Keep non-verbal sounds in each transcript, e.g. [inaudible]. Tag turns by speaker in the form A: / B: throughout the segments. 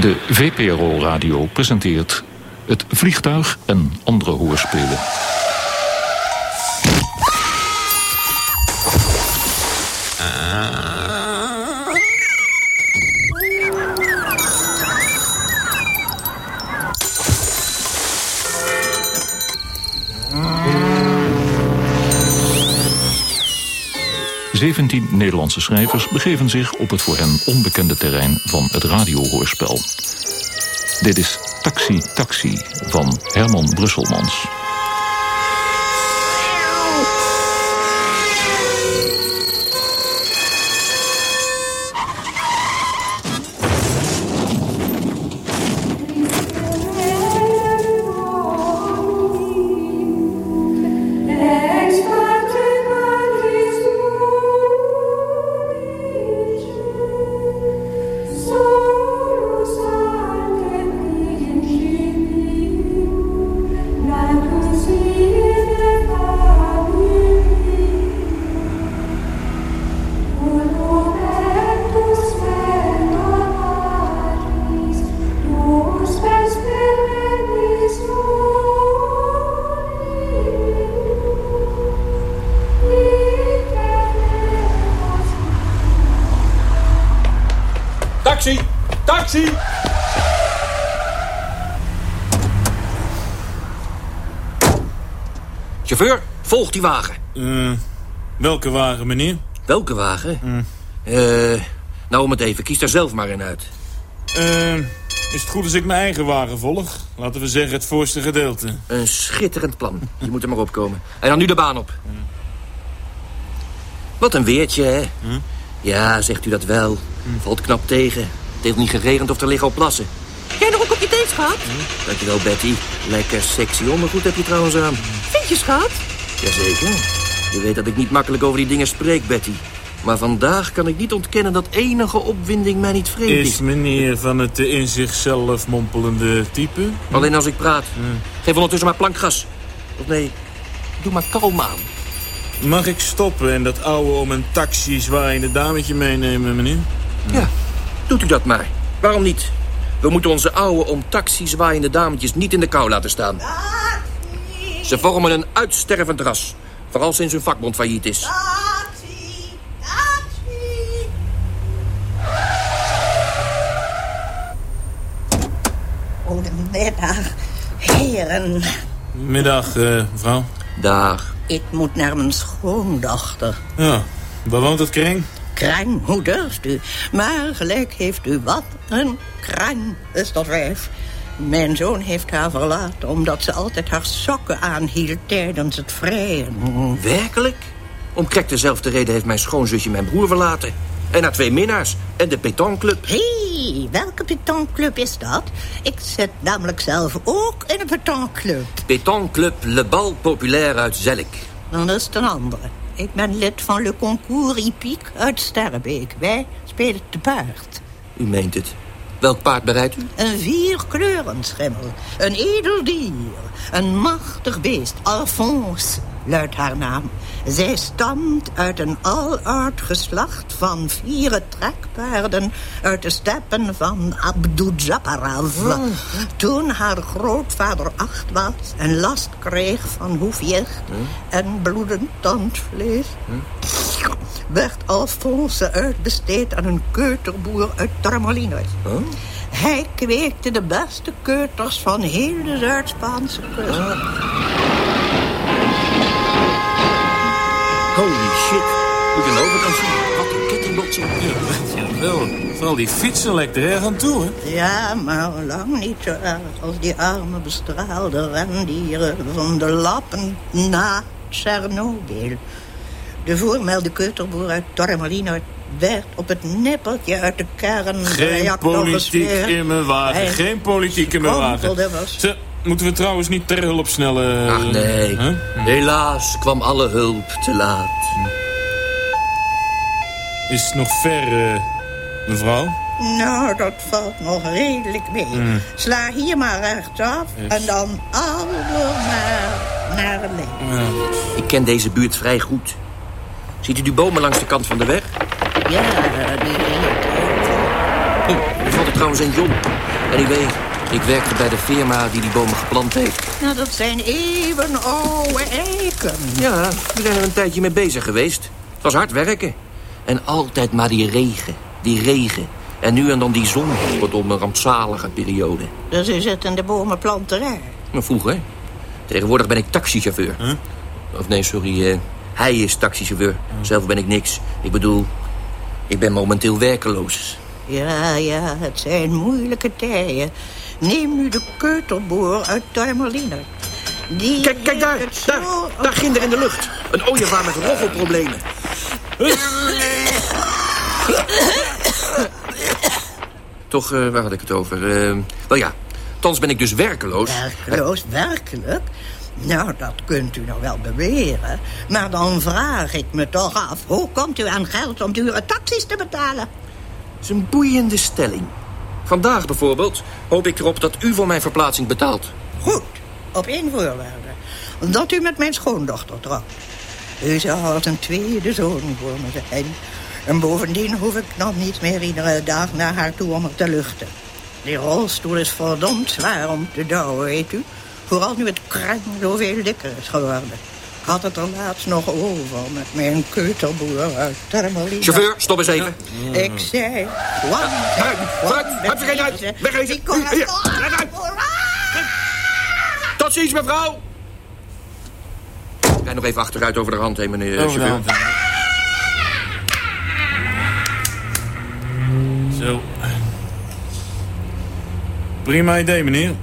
A: De VPRO Radio presenteert Het Vliegtuig en andere hoorspelen. Zeventien Nederlandse schrijvers begeven zich op het voor hen onbekende terrein van het radiohoorspel. Dit is Taxi Taxi van Herman Brusselmans.
B: Volg die wagen.
C: Eh, welke wagen, meneer?
B: Welke wagen? Eh, nou, om het even. Kies daar zelf maar in uit.
C: Eh, is het goed als ik mijn eigen wagen volg? Laten we zeggen het voorste gedeelte.
B: Een schitterend plan. Je moet er maar opkomen. En dan nu de baan op. Wat een weertje, hè? Ja, zegt u dat wel. Valt knap tegen. Het heeft niet geregend of er liggen op plassen.
D: Jij nog een kopje thee, schat?
B: Dankjewel, Betty. Lekker sexy ondergoed heb je trouwens aan.
D: Vind je, schat?
B: Jazeker. Je weet dat ik niet makkelijk over die dingen spreek, Betty. Maar vandaag kan ik niet ontkennen dat enige opwinding mij niet vreemd is.
C: Is meneer van het in zichzelf mompelende type?
B: Alleen als ik praat. Geef ondertussen maar plankgas. Of nee, doe maar kalm aan.
C: Mag ik stoppen en dat ouwe om een taxi zwaaiende dametje meenemen, meneer?
B: Ja, doet u dat maar. Waarom niet? We moeten onze oude om taxi zwaaiende dametjes niet in de kou laten staan. Ze vormen een uitstervend ras. Vooral sinds hun vakbond failliet is.
D: Taxi! Goedemiddag, heren.
C: Middag, eh, mevrouw.
B: Dag.
D: Ik moet naar mijn schoondochter.
C: Ja, waar woont het kring?
D: Krijn, hoe durft u? Maar gelijk heeft u wat een krijn is dat wijf. Mijn zoon heeft haar verlaten omdat ze altijd haar sokken aanhield tijdens het vrijen.
B: Werkelijk? Om krek dezelfde reden heeft mijn schoonzusje mijn broer verlaten. En haar twee minnaars. En de pétanqueclub.
D: Hé, hey, welke pétanqueclub is dat? Ik zit namelijk zelf ook in een pétanqueclub.
B: Pétanqueclub Le Bal Populaire uit Zelk.
D: Dan is het een andere. Ik ben lid van Le Concours Hippique uit Sterrebeek. Wij spelen te paard.
B: U meent het. Welk paard bereidt u?
D: Een vierkleurenschimmel. Een edel dier. Een machtig beest. Alphonse luidt haar naam. Zij stamt uit een aloud geslacht van vier trekpaarden... uit de steppen van Abdul-Jabbaraf. Toen haar grootvader acht was en last kreeg van hoefjecht... en bloedend tandvlees... werd Alphonse uitbesteed aan een keuterboer uit Torremolinos. Hij kweekte de beste keuters van heel de Zuid-Spaanse kust.
B: Shit. Moet je aan de overkant zien. Wat een kettingbotsing.
C: Jawel, vooral die fietsen lijkt er erg aan toe, hè?
D: Ja, maar lang niet zo erg als die arme bestraalde rendieren van de lappen na Tsjernobyl. De voormelde keuterboer uit Torremolino werd op het nippertje uit de
C: Geen
D: kernreactor
C: politiek in mijn wagen,
D: Hij
C: geen politiek in mijn wagen. moeten we trouwens niet ter hulp snellen?
B: Ach nee.
C: hè?
B: Helaas kwam alle hulp te laat.
C: Is het nog ver, eh, mevrouw?
D: Nou, dat valt nog redelijk mee. Sla hier maar rechtsaf en dan allemaal naar links.
B: Ik ken deze buurt vrij goed. Ziet u die bomen langs de kant van de weg?
D: Ja, die
B: er valt er trouwens een jong. En ik weet, ik werkte bij de firma die die bomen geplant heeft.
D: Nou, dat zijn even oude eiken.
B: Ja, we zijn er een tijdje mee bezig geweest. Het was hard werken. En altijd maar die regen, die regen. En nu en dan die zon, kortom een rampzalige periode.
D: Dus u zit in de bomenplanterij.
B: Nou, vroeger. Tegenwoordig ben ik taxichauffeur. Of nee, sorry, eh, hij is taxichauffeur. Zelf ben ik niks. Ik bedoel, ik ben momenteel werkeloos.
D: Ja, ja, het zijn moeilijke tijden. Neem nu de keutelboer uit Tuimerliner. Die
B: Kijk, kijk daar, daar,
D: zo-
B: daar ginder in de lucht. Een ooievaar met roffelproblemen. Toch, eh, waar had ik het over? Eh, wel ja, thans ben ik dus werkeloos.
D: Werkeloos, werkelijk? Nou, dat kunt u nog wel beweren. Maar dan vraag ik me toch af... hoe komt u aan geld om dure taxis te betalen?
B: Het is een boeiende stelling. Vandaag bijvoorbeeld hoop ik erop dat u voor mijn verplaatsing betaalt.
D: Goed, op één voorwaarde. Dat u met mijn schoondochter trouwt. U zou als een tweede zoon voor me zijn. En bovendien hoef ik nog niet meer iedere dag naar haar toe om haar te luchten. Die rolstoel is verdomd zwaar om te douwen, weet u. Vooral nu het kreng zoveel dikker is geworden. Ik had het er laatst nog over met mijn keuterboer uit Termelina.
B: Chauffeur, stop eens even.
D: Ik zei... Wat?
B: Vooruit, vooruit, hup, vergeet uit. Red uit. Tot ziens, mevrouw. Rijd nog even achteruit over de rand heen, meneer eh,
C: Over
B: chauffeur.
C: Zo. Prima idee, meneer.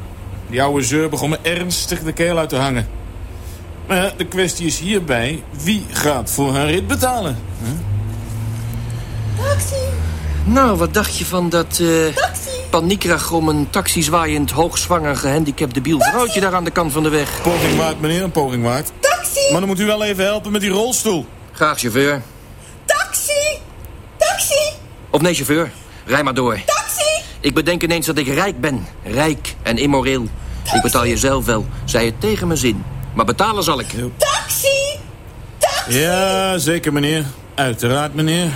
C: Die oude zeur begon me ernstig de keel uit te hangen. Maar ja, de kwestie is hierbij... wie gaat voor haar rit betalen?
B: Nou, wat dacht je van dat eh paniekragom een taxizwaaiend, hoogzwanger, gehandicapt debiel vrouwtje daar aan de kant van de weg?
C: Poging waard, meneer, een poging waard.
E: Taxi!
C: Maar dan moet u wel even helpen met die rolstoel.
B: Graag, chauffeur.
E: Taxi! Taxi!
B: Of nee, chauffeur. Rij maar door.
E: Taxi!
B: Ik bedenk ineens dat ik rijk ben. Rijk en immoreel. Ik betaal je zelf wel. Zij het tegen mijn zin. Maar betalen zal ik.
E: Taxi! Taxi!
C: Ja, zeker, meneer. Uiteraard, meneer.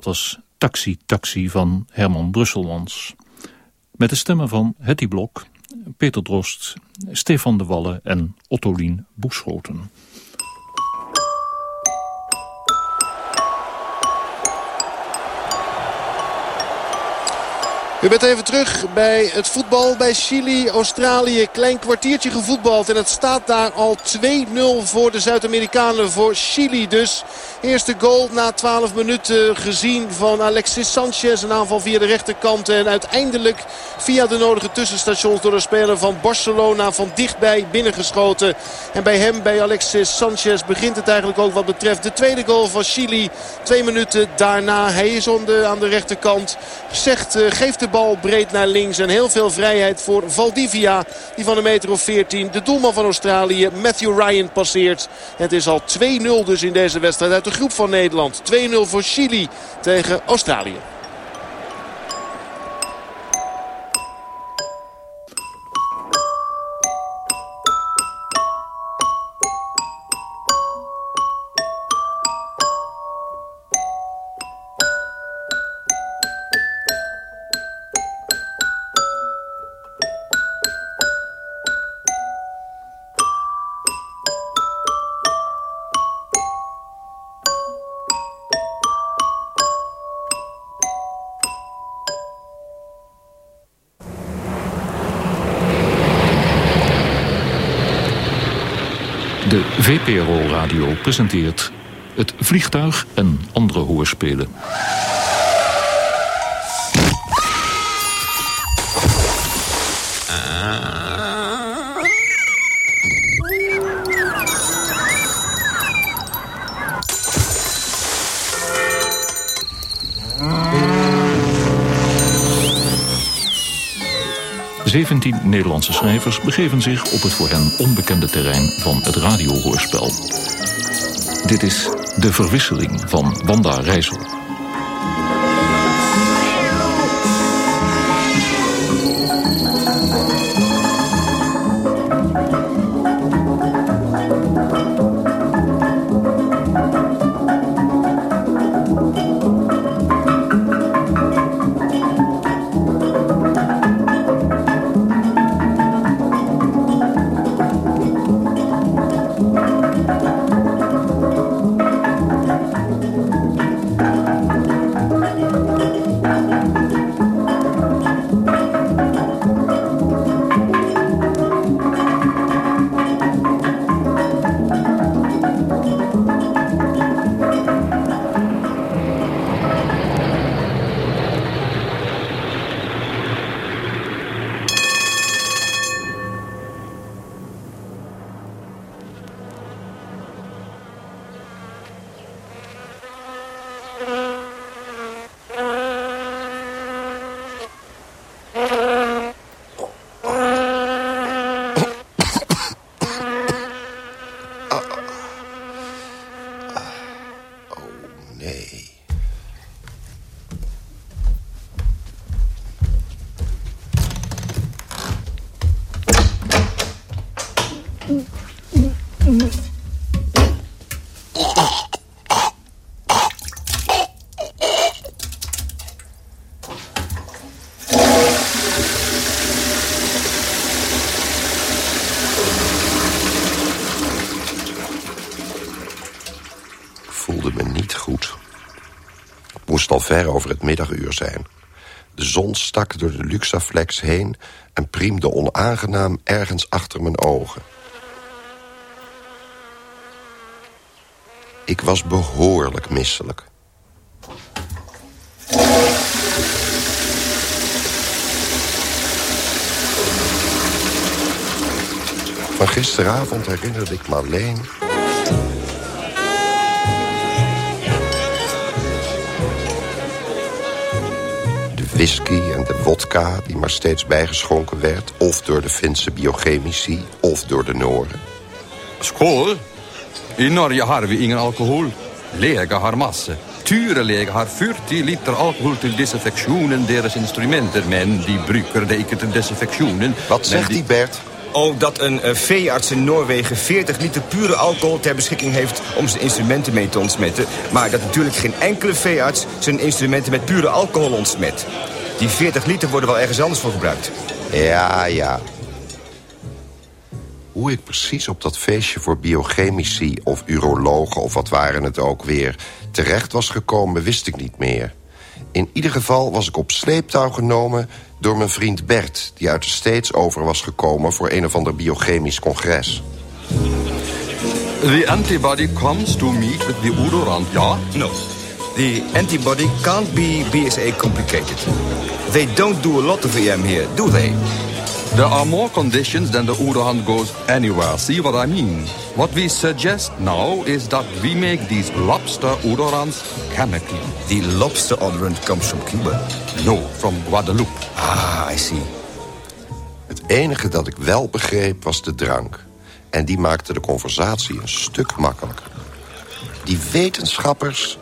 A: Dat was Taxi Taxi van Herman Brusselmans. Met de stemmen van Hetty Blok, Peter Drost, Stefan de Walle en Ottolien Boeschoten.
F: U bent even terug bij het voetbal bij Chili, Australië. Klein kwartiertje gevoetbald en het staat daar al 2-0 voor de Zuid-Amerikanen. Voor Chili dus. Eerste goal na 12 minuten gezien van Alexis Sanchez. Een aanval via de rechterkant en uiteindelijk via de nodige tussenstations door de speler van Barcelona van dichtbij binnengeschoten. En bij hem, bij Alexis Sanchez, begint het eigenlijk ook wat betreft de tweede goal van Chili. Twee minuten daarna. Hij is on de, aan de rechterkant. Zegt, eh, geeft de bal breed naar links. En heel veel vrijheid voor Valdivia. Die van een meter of 14 de doelman van Australië, Matthew Ryan, passeert. Het is al 2-0 dus in deze wedstrijd uit de groep van Nederland. 2-0 voor Chili tegen Australië.
A: VPRO Radio presenteert Het Vliegtuig en andere hoorspelen. Zeventien Nederlandse schrijvers begeven zich op het voor hen onbekende terrein van het radiohoorspel. Dit is De Verwisseling van Wanda Rijssel.
G: Al ver over het middaguur zijn. De zon stak door de Luxaflex heen... en priemde onaangenaam ergens achter mijn ogen. Ik was behoorlijk misselijk. Van gisteravond herinnerde ik me alleen whisky en de vodka die maar steeds bijgeschonken werd... of door de Finse biochemici, of door de Noren.
H: Skål! In Norge har vi ingen alkohol. Lega har masse. Turelega har 40 liter alcohol till desinfektionen deras instrumenten. Men die bruker det ikke till desinfektionen.
G: Wat zegt die Bert?
I: Oh, dat een uh, veearts in Noorwegen 40 liter pure alcohol ter beschikking heeft om zijn instrumenten mee te ontsmetten. Maar dat natuurlijk geen enkele veearts zijn instrumenten met pure alcohol ontsmet. Die 40 liter worden wel ergens anders voor gebruikt.
G: Ja, ja. Hoe ik precies op dat feestje voor biochemici of urologen... of wat waren het ook weer, terecht was gekomen, wist ik niet meer. In ieder geval was ik op sleeptouw genomen door mijn vriend Bert... die uit de States over was gekomen voor een of ander biochemisch congres.
H: The antibody comes to meet with the odorant, ja?
I: No. The antibody can't be BSA complicated. They don't do a lot of EM here, do they?
H: There are more conditions than the odorant goes anywhere. See what I mean? What we suggest now is that we make these lobster odorants chemically.
I: The lobster odorant comes from Cuba?
H: No, from Guadeloupe.
I: Ah, I see.
G: Het enige dat ik wel begreep was de drank. En die maakte de conversatie een stuk makkelijker. Die wetenschappers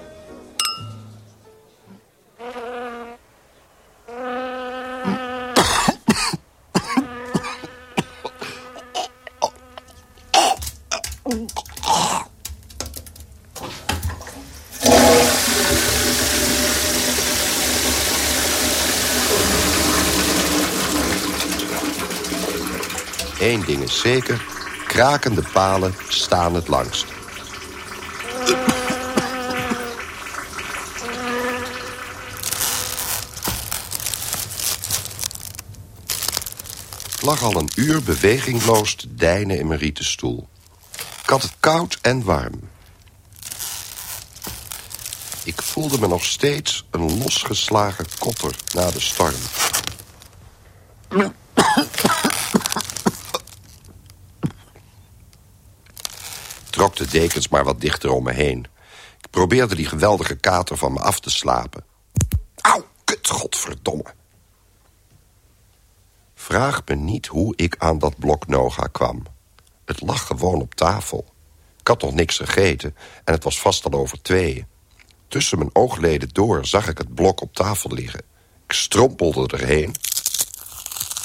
G: Eén ding is zeker, krakende palen staan het langst. Ik lag al een uur bewegingloos te deinen in mijn rieten stoel. Ik had het koud en warm. Ik voelde me nog steeds een losgeslagen kotter na de storm. [coughs] [coughs] de dekens maar wat dichter om me heen. Ik probeerde die geweldige kater van me af te slapen. Auw, kut, godverdomme. Vraag me niet hoe ik aan dat blok Noga kwam. Het lag gewoon op tafel. Ik had nog niks gegeten en het was vast al over tweeën. Tussen mijn oogleden door zag ik het blok op tafel liggen. Ik strompelde erheen,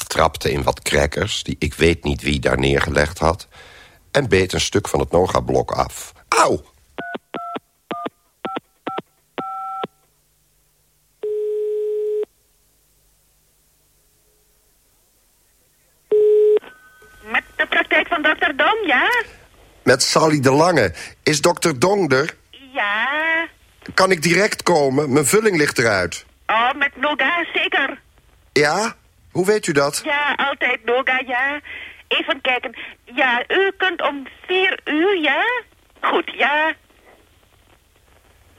G: trapte in wat crackers... die ik weet niet wie daar neergelegd had... en beet een stuk van het Noga-blok af. Auw!
J: Met de praktijk van dokter Dom, ja?
G: Met Sally de Lange. Is dokter Dong er?
J: Ja.
G: Kan ik direct komen? Mijn vulling ligt eruit.
J: Oh, met Noga, zeker.
G: Ja? Hoe weet u dat?
J: Ja, altijd Noga, ja. Even kijken. Ja, u kunt om vier uur, ja? Goed, ja.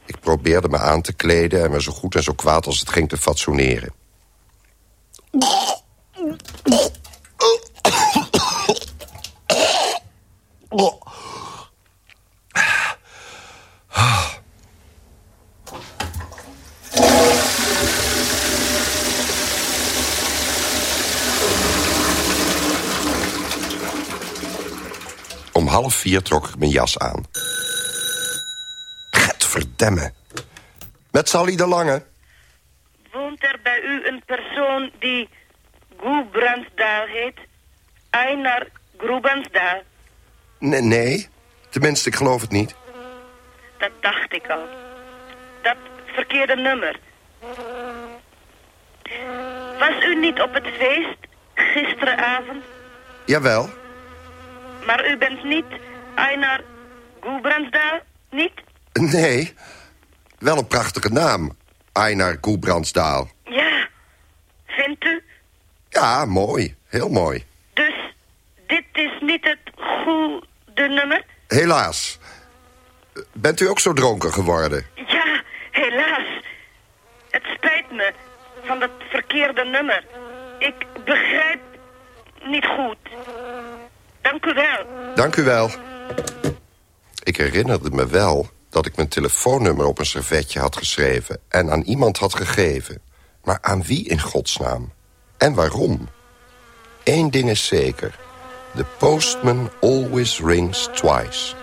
G: Ik probeerde me aan te kleden en me zo goed en zo kwaad als het ging te fatsoeneren. [coughs] half vier trok ik mijn jas aan. Verdemme. Met Sally de Lange.
J: Woont er bij u een persoon die Goebrandsdaal heet? Einar Groebrandsdaal.
G: Nee, nee, tenminste, ik geloof het niet.
J: Dat dacht ik al. Dat verkeerde nummer. Was u niet op het feest gisteravond?
G: Jawel.
J: Maar u bent niet Einar Goebrandsdaal, niet?
G: Nee, wel een prachtige naam. Einar Goebrandsdaal.
J: Ja, vindt u?
G: Ja, mooi. Heel mooi.
J: Dus dit is niet het goede nummer?
G: Helaas. Bent u ook zo dronken geworden?
J: Ja, helaas. Het spijt me van dat verkeerde nummer. Ik begrijp niet goed. Dank u wel.
G: Dank u wel. Ik herinnerde me wel dat ik mijn telefoonnummer op een servetje had geschreven... en aan iemand had gegeven. Maar aan wie in godsnaam? En waarom? Eén ding is zeker. The postman always rings twice.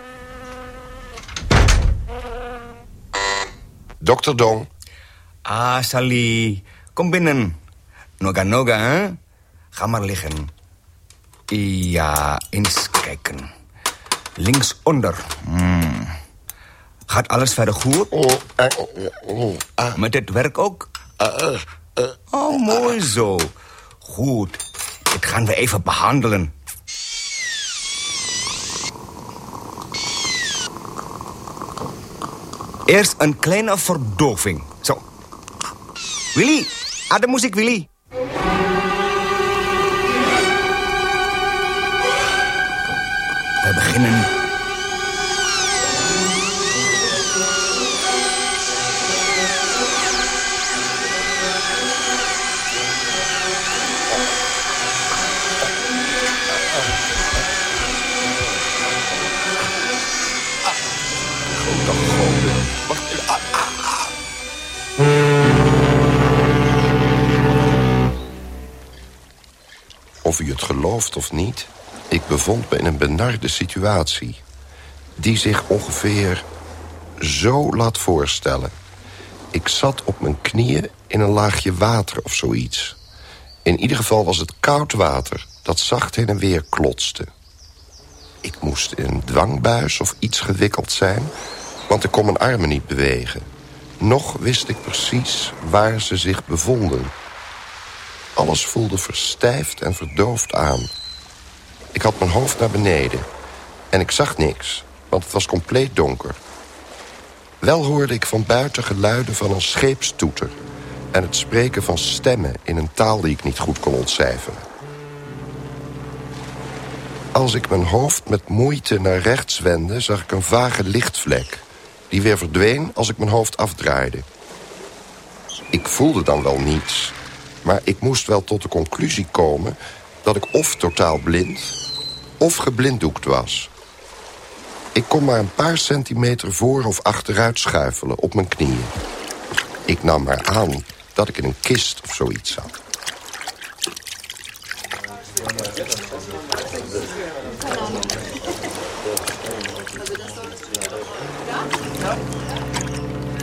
G: Dr. Dong.
I: Ah, Sally. Kom binnen. Noga-noga, hè? Ga maar liggen. Ja, eens kijken. Linksonder. Hmm. Gaat alles verder goed? Met het werk ook? Oh, mooi zo. Goed. Dit gaan we even behandelen. Eerst een kleine verdoving. Zo. Willy, aan de muziek, Willy.
G: Of u het gelooft of niet, ik bevond me in een benarde situatie... die zich ongeveer zo laat voorstellen. Ik zat op mijn knieën in een laagje water of zoiets. In ieder geval was het koud water dat zacht heen en weer klotste. Ik moest in een dwangbuis of iets gewikkeld zijn... want ik kon mijn armen niet bewegen. Nog wist ik precies waar ze zich bevonden... Alles voelde verstijfd en verdoofd aan. Ik had mijn hoofd naar beneden. En ik zag niks, want het was compleet donker. Wel hoorde ik van buiten geluiden van een scheepstoeter... en het spreken van stemmen in een taal die ik niet goed kon ontcijferen. Als ik mijn hoofd met moeite naar rechts wendde... zag ik een vage lichtvlek, die weer verdween als ik mijn hoofd afdraaide. Ik voelde dan wel niets... Maar ik moest wel tot de conclusie komen dat ik of totaal blind... of geblinddoekt was. Ik kon maar een paar centimeter voor of achteruit schuifelen op mijn knieën. Ik nam maar aan dat ik in een kist of zoiets zat.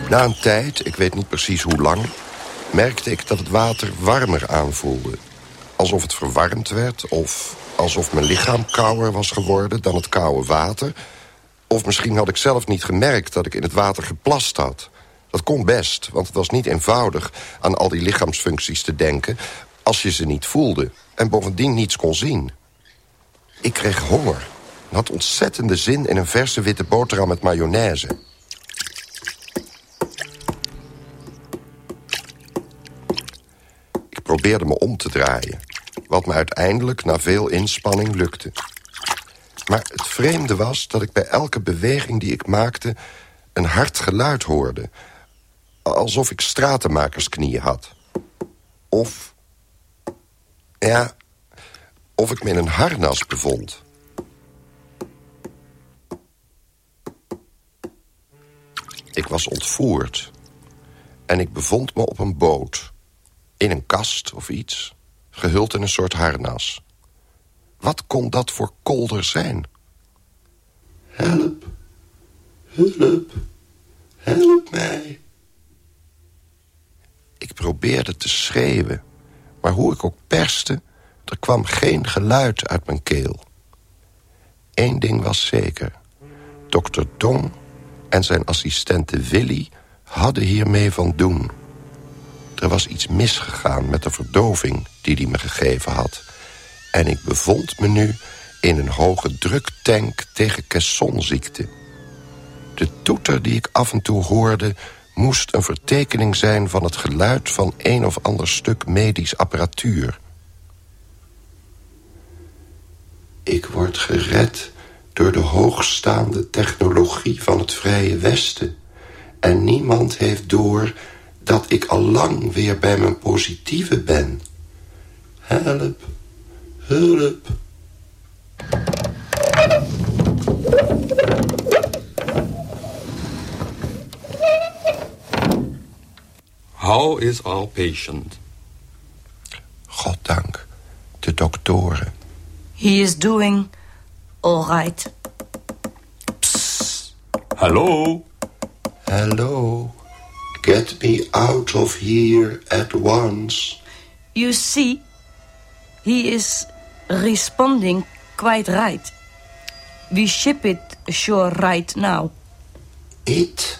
G: Na een tijd, ik weet niet precies hoe lang... merkte ik dat het water warmer aanvoelde. Alsof het verwarmd werd of alsof mijn lichaam kouder was geworden... dan het koude water. Of misschien had ik zelf niet gemerkt dat ik in het water geplast had. Dat kon best, want het was niet eenvoudig aan al die lichaamsfuncties te denken... als je ze niet voelde en bovendien niets kon zien. Ik kreeg honger en had ontzettende zin in een verse witte boterham met mayonaise. Ik probeerde me om te draaien, wat me uiteindelijk na veel inspanning lukte. Maar het vreemde was dat ik bij elke beweging die ik maakte... een hard geluid hoorde, alsof ik stratenmakersknieën had. Of, ja, of ik me in een harnas bevond. Ik was ontvoerd. En ik bevond me op een boot. In een kast of iets. Gehuld in een soort harnas. Wat kon dat voor kolder zijn? Help. Hulp. Help mij. Ik probeerde te schreeuwen. Maar hoe ik ook perste, er kwam geen geluid uit mijn keel. Eén ding was zeker. Dokter Dong en zijn assistente Willy hadden hiermee van doen. Er was iets misgegaan met de verdoving die hij me gegeven had. En ik bevond me nu in een hoge druktank tegen caissonziekte. De toeter die ik af en toe hoorde moest een vertekening zijn van het geluid van een of ander stuk medisch apparatuur. Ik word gered door de hoogstaande technologie van het Vrije Westen. En niemand heeft door dat ik al lang weer bij mijn positieve ben. Help, hulp.
H: How is our patient?
G: Goddank, de doktoren.
K: He is doing all right. Psst.
H: Hallo?
G: Hello. Get me out of here at once.
K: You see, he is responding quite right. We ship it ashore right now.
G: It?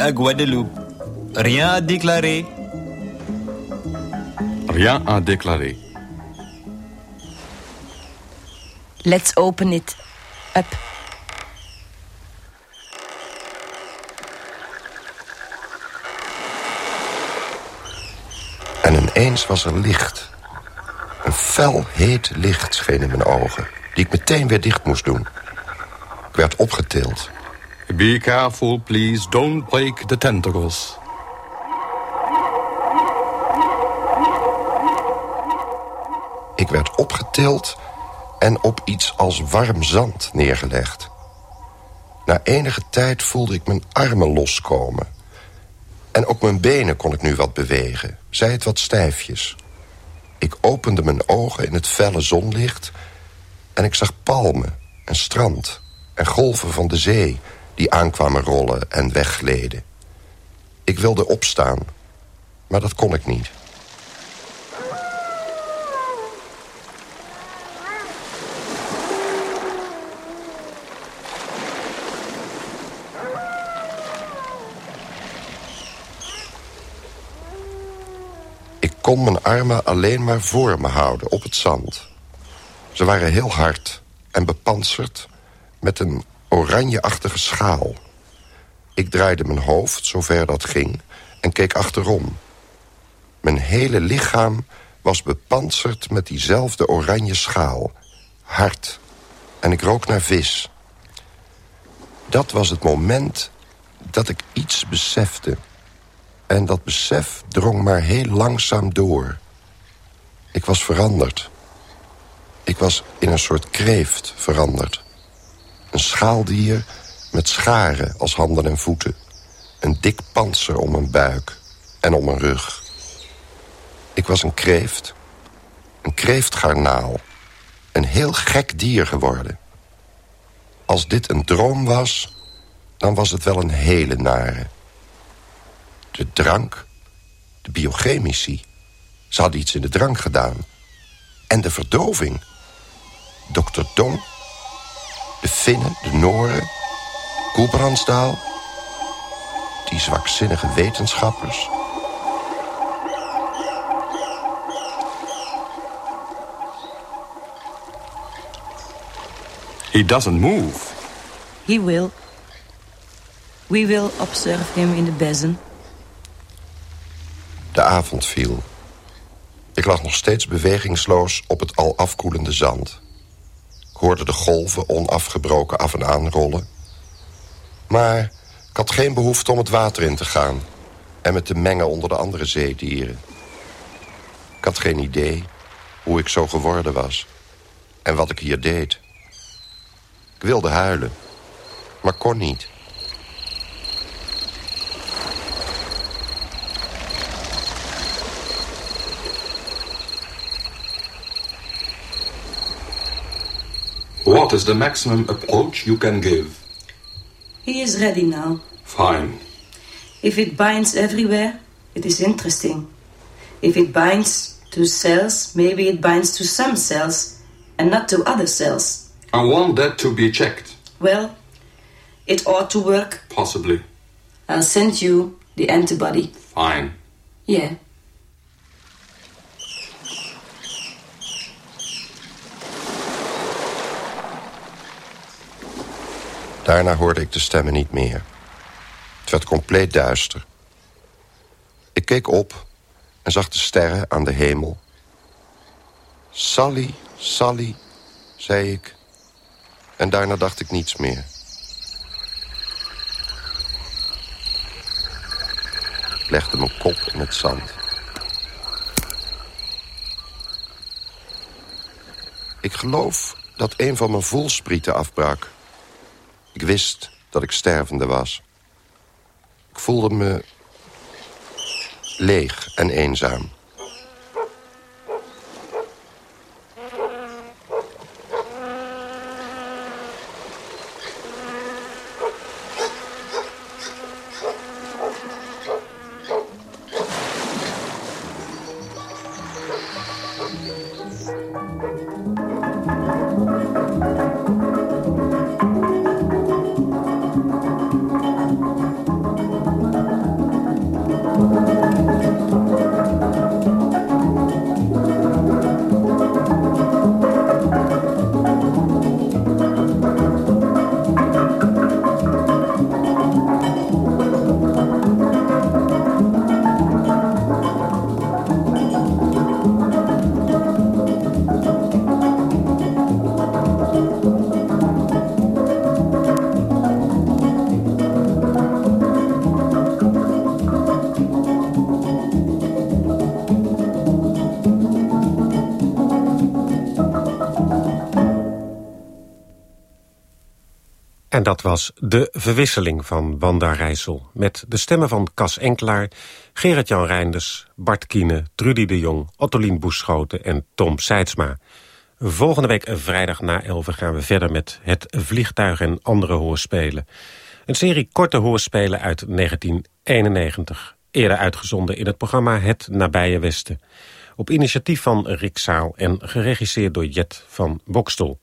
L: À Guadeloupe. Rien à déclarer.
H: Rien à déclarer.
K: Let's open it up.
G: En ineens was er licht. Een fel, heet licht scheen in mijn ogen... die ik meteen weer dicht moest doen. Ik werd opgetild.
H: Be careful, please. Don't break the tentacles.
G: Ik werd opgetild en op iets als warm zand neergelegd. Na enige tijd voelde ik mijn armen loskomen. En ook mijn benen kon ik nu wat bewegen, zij het wat stijfjes. Ik opende mijn ogen in het felle zonlicht... en ik zag palmen en strand en golven van de zee... die aankwamen rollen en weggleden. Ik wilde opstaan, maar dat kon ik niet. Ik kon mijn armen alleen maar voor me houden op het zand. Ze waren heel hard en bepanserd met een oranjeachtige schaal. Ik draaide mijn hoofd, zover dat ging, en keek achterom. Mijn hele lichaam was bepanserd met diezelfde oranje schaal. Hard. En ik rook naar vis. Dat was het moment dat ik iets besefte. En dat besef drong maar heel langzaam door. Ik was veranderd. Ik was in een soort kreeft veranderd. Een schaaldier met scharen als handen en voeten. Een dik panzer om mijn buik en om mijn rug. Ik was een kreeft. Een kreeftgarnaal. Een heel gek dier geworden. Als dit een droom was, dan was het wel een hele nare. De drank, de biochemici. Ze hadden iets in de drank gedaan. En de verdoving. Dr. Dong, de Finnen, de Noren, Koelbrandsdaal... die zwakzinnige wetenschappers...
H: He doesn't move.
K: He will. We will observe him in the basin.
G: De avond viel. Ik lag nog steeds bewegingsloos op het al afkoelende zand. Hoorde de golven onafgebroken af en aan rollen. Maar ik had geen behoefte om het water in te gaan... en me te mengen onder de andere zeedieren. Ik had geen idee hoe ik zo geworden was... en wat ik hier deed. Ik wilde huilen, maar kon niet.
H: What is the maximum approach you can give?
K: He is ready now.
H: Fine.
K: If it binds everywhere, it is interesting. If it binds to cells, maybe it binds to some cells and not to other cells.
H: I want that to be checked.
K: Well, it ought to work.
H: Possibly.
K: I'll send you the antibody.
H: Fine.
K: Yeah.
G: Daarna hoorde ik de stemmen niet meer. Het werd compleet duister. Ik keek op en zag de sterren aan de hemel. Sally, Sally, zei ik. En daarna dacht ik niets meer. Ik legde mijn kop in het zand. Ik geloof dat een van mijn voelsprieten afbrak. Ik wist dat ik stervende was. Ik voelde me leeg en eenzaam.
M: En dat was De Verwisseling van Wanda Rijssel... met de stemmen van Cas Enklaar, Gerard-Jan Reinders... Bart Kiene, Trudy de Jong, Ottolien Boeschoten en Tom Seidsma. Volgende week vrijdag na 11 gaan we verder met Het Vliegtuig en andere hoorspelen. Een serie korte hoorspelen uit 1991. Eerder uitgezonden in het programma Het Nabije Westen. Op initiatief van Rick Zaal en geregisseerd door Jet van Bokstol.